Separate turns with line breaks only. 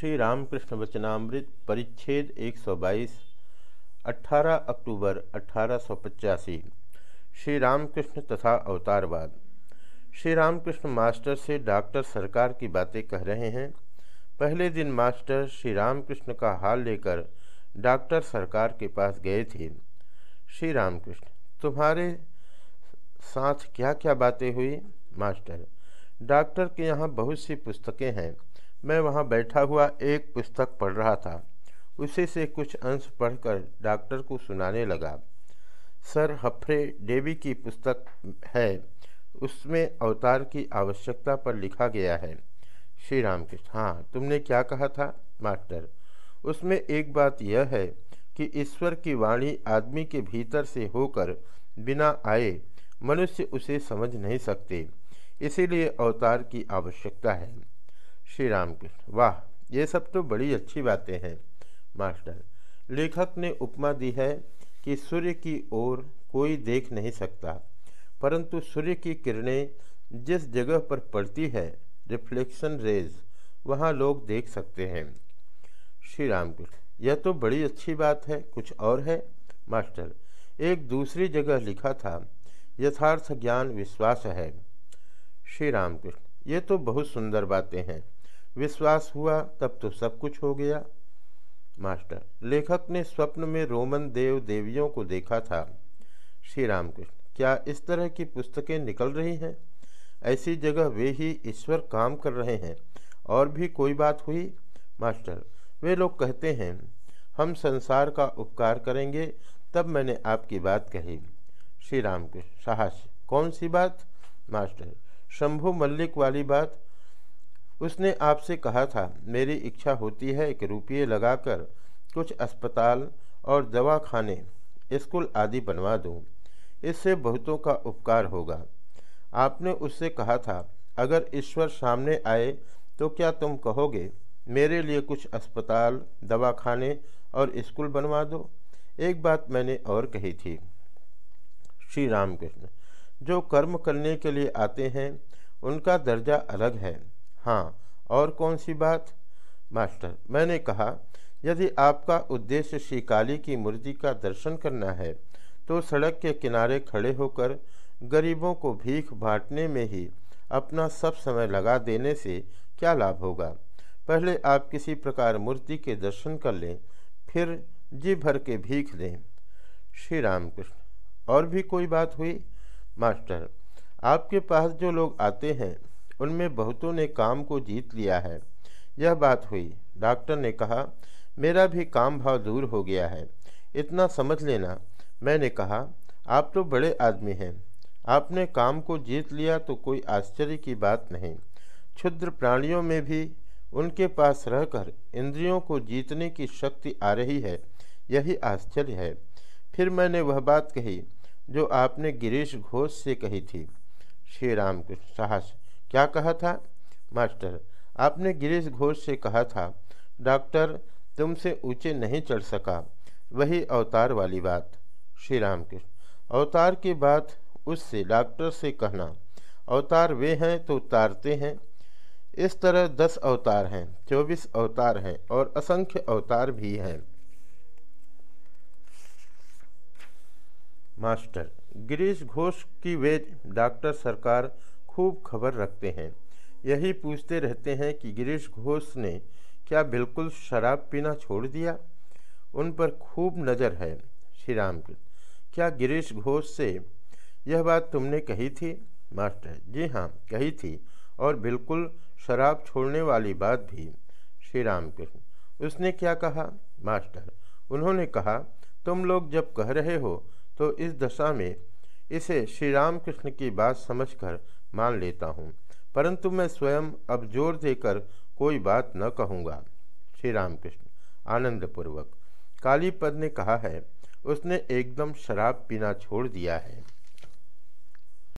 श्री रामकृष्ण वचनामृत परिच्छेद 122 18 अक्टूबर अठारह सौ पचासी श्री रामकृष्ण तथा अवतारवाद। श्री रामकृष्ण मास्टर से डॉक्टर सरकार की बातें कह रहे हैं। पहले दिन मास्टर श्री रामकृष्ण का हाल लेकर डॉक्टर सरकार के पास गए थे। श्री रामकृष्ण तुम्हारे साथ क्या क्या बातें हुई? मास्टर, डॉक्टर के यहाँ बहुत सी पुस्तकें हैं। मैं वहाँ बैठा हुआ एक पुस्तक पढ़ रहा था। उसी से कुछ अंश पढ़कर डॉक्टर को सुनाने लगा। सर हफ्रे डेवी की पुस्तक है। उसमें अवतार की आवश्यकता पर लिखा गया है। श्री राम कृष्ण हाँ तुमने क्या कहा था, मास्टर? उसमें एक बात यह है कि ईश्वर की वाणी आदमी के भीतर से होकर बिना आए मनुष्य उसे समझ नहीं सकते। इसीलिए अवतार की आवश्यकता है। श्री राम कृष्ण वाह, ये सब तो बड़ी अच्छी बातें हैं, मास्टर। लेखक ने उपमा दी है कि सूर्य की ओर कोई देख नहीं सकता, परंतु सूर्य की किरणें जिस जगह पर पड़ती है, रिफ्लेक्शन रेज, वहाँ लोग देख सकते हैं। श्री राम कृष्ण यह तो बड़ी अच्छी बात है, कुछ और है? मास्टर, एक दूसरी जगह लिखा था, यथार्थ ज्ञान विश्वास है। श्री राम कृष्ण ये तो बहुत सुंदर बातें हैं विश्वास हुआ, तब तो सब कुछ हो गया। मास्टर, लेखक ने स्वप्न में रोमन देव देवियों को देखा था। श्री रामकृष्ण, क्या इस तरह की पुस्तकें निकल रही हैं? ऐसी जगह वे ही ईश्वर काम कर रहे हैं। और भी कोई बात हुई? मास्टर, वे लोग कहते हैं, हम संसार का उपकार करेंगे, तब मैंने आपकी बात कही। श्री राम कृष्ण साहस कौन सी बात? मास्टर, शंभु मल्लिक वाली बात उसने आपसे कहा था, मेरी इच्छा होती है कि रुपये लगाकर कुछ अस्पताल और दवा खाने स्कूल आदि बनवा दूँ। इससे बहुतों का उपकार होगा। आपने उससे कहा था, अगर ईश्वर सामने आए तो क्या तुम कहोगे, मेरे लिए कुछ अस्पताल, दवाखाने और स्कूल बनवा दो? एक बात मैंने और कही थी, श्री रामकृष्ण, जो कर्म करने के लिए आते हैं, उनका दर्जा अलग है। हाँ और कौन सी बात? मास्टर, मैंने कहा, यदि आपका उद्देश्य श्री काली की मूर्ति का दर्शन करना है तो सड़क के किनारे खड़े होकर गरीबों को भीख बांटने में ही अपना सब समय लगा देने से क्या लाभ होगा? पहले आप किसी प्रकार मूर्ति के दर्शन कर लें, फिर जी भर के भीख दें। श्री रामकृष्ण और भी कोई बात हुई? मास्टर, आपके पास जो लोग आते हैं उनमें बहुतों ने काम को जीत लिया है। यह बात हुई। डॉक्टर ने कहा, मेरा भी काम भाव दूर हो गया है। इतना समझ लेना। मैंने कहा, आप तो बड़े आदमी हैं। आपने काम को जीत लिया तो कोई आश्चर्य की बात नहीं। क्षुद्र प्राणियों में भी उनके पास रहकर इंद्रियों को जीतने की शक्ति आ रही है, यही आश्चर्य है। फिर मैंने वह बात कही, जो आपने गिरीश घोष से कही थी। श्री राम साहस क्या कहा था? मास्टर, आपने गिरीश घोष से कहा था, डॉक्टर, तुमसे ऊँचे नहीं चढ़ सका। वही अवतार वाली बात। श्री राम कृष्ण अवतार की बात उससे, डॉक्टर से कहना। अवतार वे हैं तो उतारते हैं। इस तरह दस अवतार हैं, चौबीस अवतार हैं और असंख्य अवतार भी हैं। मास्टर, गिरीश घोष की वे डॉक्टर सरकार खूब खबर रखते हैं। यही पूछते रहते हैं कि गिरीश घोष ने क्या बिल्कुल शराब पीना छोड़ दिया? उन पर खूब नज़र है श्री राम क्या गिरीश घोष से यह बात तुमने कही थी? मास्टर जी हाँ कही थी और बिल्कुल शराब छोड़ने वाली बात भी श्री राम कृष्ण उसने क्या कहा? मास्टर, उन्होंने कहा, तुम लोग जब कह रहे हो तो इस दशा में इसे श्री राम कृष्ण की बात समझकर मान लेता हूँ। परंतु मैं स्वयं अब ज़ोर देकर कोई बात न कहूँगा। श्री रामकृष्ण, आनंदपूर्वक। कालीपद ने कहा है, उसने एकदम शराब पीना छोड़ दिया है।